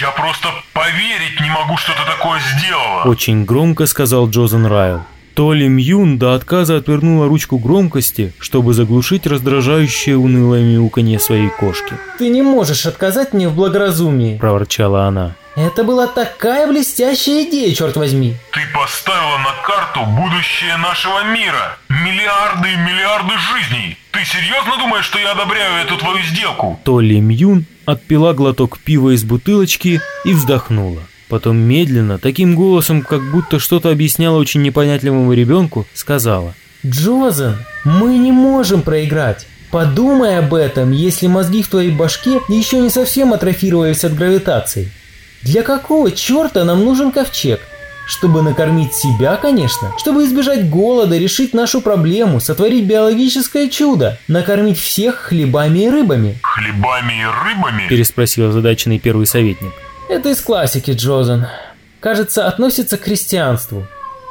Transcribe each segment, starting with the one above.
Я просто поверить не могу, что ты такое сделала. Очень громко сказал Джозен Райл. Толи Мьюн до отказа отвернула ручку громкости, чтобы заглушить раздражающее унылое мяуканье своей кошки. «Ты не можешь отказать мне в благоразумии», – проворчала она. «Это была такая блестящая идея, черт возьми!» «Ты поставила на карту будущее нашего мира! Миллиарды и миллиарды жизней! Ты серьезно думаешь, что я одобряю эту твою сделку?» Толи Мьюн отпила глоток пива из бутылочки и вздохнула. Потом медленно, таким голосом, как будто что-то объясняла очень непонятливому ребенку, сказала. «Джозен, мы не можем проиграть. Подумай об этом, если мозги в твоей башке еще не совсем атрофировались от гравитации. Для какого черта нам нужен ковчег? Чтобы накормить себя, конечно. Чтобы избежать голода, решить нашу проблему, сотворить биологическое чудо. Накормить всех хлебами и рыбами. «Хлебами и рыбами?» Переспросил озадаченный первый советник. Это из классики, Джозен. Кажется, относится к христианству.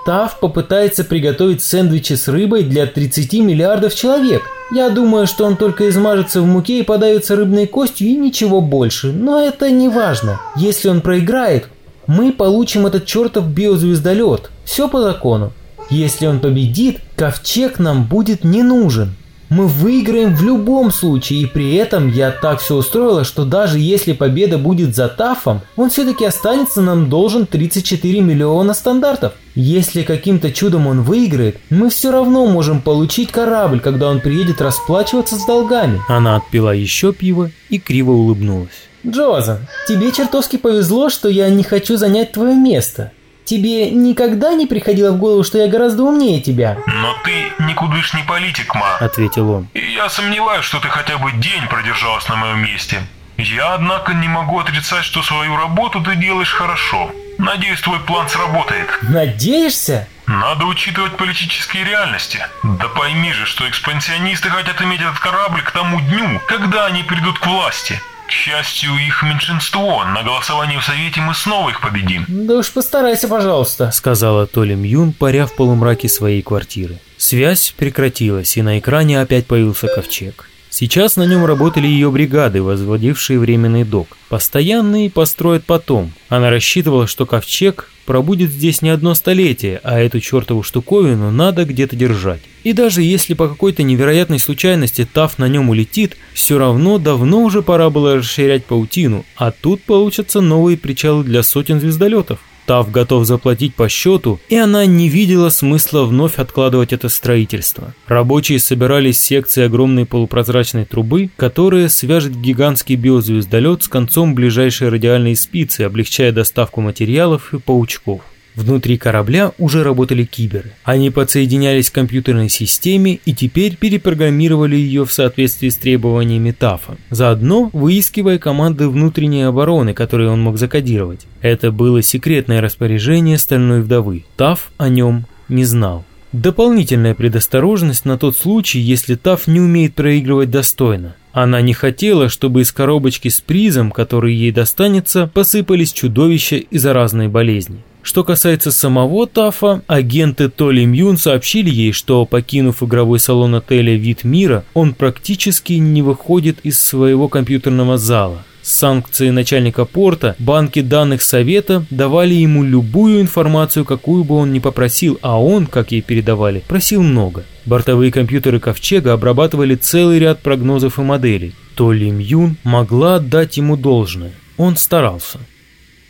Тав попытается приготовить сэндвичи с рыбой для 30 миллиардов человек. Я думаю, что он только измажется в муке и подавится рыбной костью и ничего больше. Но это не важно. Если он проиграет, мы получим этот чертов биозвездолет. Все по закону. Если он победит, ковчег нам будет не нужен. Мы выиграем в любом случае, и при этом я так все устроила, что даже если победа будет за Тафом, он все-таки останется нам должен 34 миллиона стандартов. Если каким-то чудом он выиграет, мы все равно можем получить корабль, когда он приедет расплачиваться с долгами. Она отпила еще пиво и криво улыбнулась. Джозан, тебе чертовски повезло, что я не хочу занять твое место. Тебе никогда не приходило в голову, что я гораздо умнее тебя? Но ты никудышний политик, ма. Ответил он. И я сомневаюсь, что ты хотя бы день продержалась на моем месте. Я, однако, не могу отрицать, что свою работу ты делаешь хорошо. Надеюсь, твой план сработает. Надеешься? Надо учитывать политические реальности. Да пойми же, что экспансионисты хотят иметь этот корабль к тому дню, когда они придут к власти. К счастью, их меньшинство. На голосовании в Совете мы снова их победим. Да уж постарайся, пожалуйста. Сказала Толи Мьюн, паря в полумраке своей квартиры. Связь прекратилась, и на экране опять появился ковчег. Сейчас на нем работали ее бригады, возводившие временный док. Постоянный построят потом. Она рассчитывала, что ковчег пробудет здесь не одно столетие, а эту чертову штуковину надо где-то держать. И даже если по какой-то невероятной случайности Таф на нем улетит, все равно давно уже пора было расширять паутину, а тут получатся новые причалы для сотен звездолетов. Тав готов заплатить по счету, и она не видела смысла вновь откладывать это строительство. Рабочие собирались секции огромной полупрозрачной трубы, которая свяжет гигантский биозвездолет с концом ближайшей радиальной спицы, облегчая доставку материалов и паучков. Внутри корабля уже работали киберы. Они подсоединялись к компьютерной системе и теперь перепрограммировали ее в соответствии с требованиями ТАФа, заодно выискивая команды внутренней обороны, которые он мог закодировать. Это было секретное распоряжение Стальной Вдовы. ТАФ о нем не знал. Дополнительная предосторожность на тот случай, если ТАФ не умеет проигрывать достойно. Она не хотела, чтобы из коробочки с призом, который ей достанется, посыпались чудовища и заразные болезни. Что касается самого Тафа, агенты Толи Мьюн сообщили ей, что, покинув игровой салон отеля «Вид мира», он практически не выходит из своего компьютерного зала. С санкцией начальника порта банки данных совета давали ему любую информацию, какую бы он ни попросил, а он, как ей передавали, просил много. Бортовые компьютеры Ковчега обрабатывали целый ряд прогнозов и моделей. Толи Мьюн могла отдать ему должное. Он старался.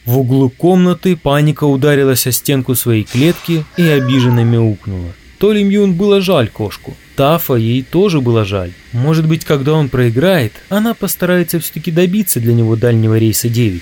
В углу комнаты паника ударилась о стенку своей клетки и обиженно мяукнула. То ли Мьюн было жаль кошку. Тафа ей тоже было жаль. Может быть, когда он проиграет, она постарается все-таки добиться для него дальнего рейса 9.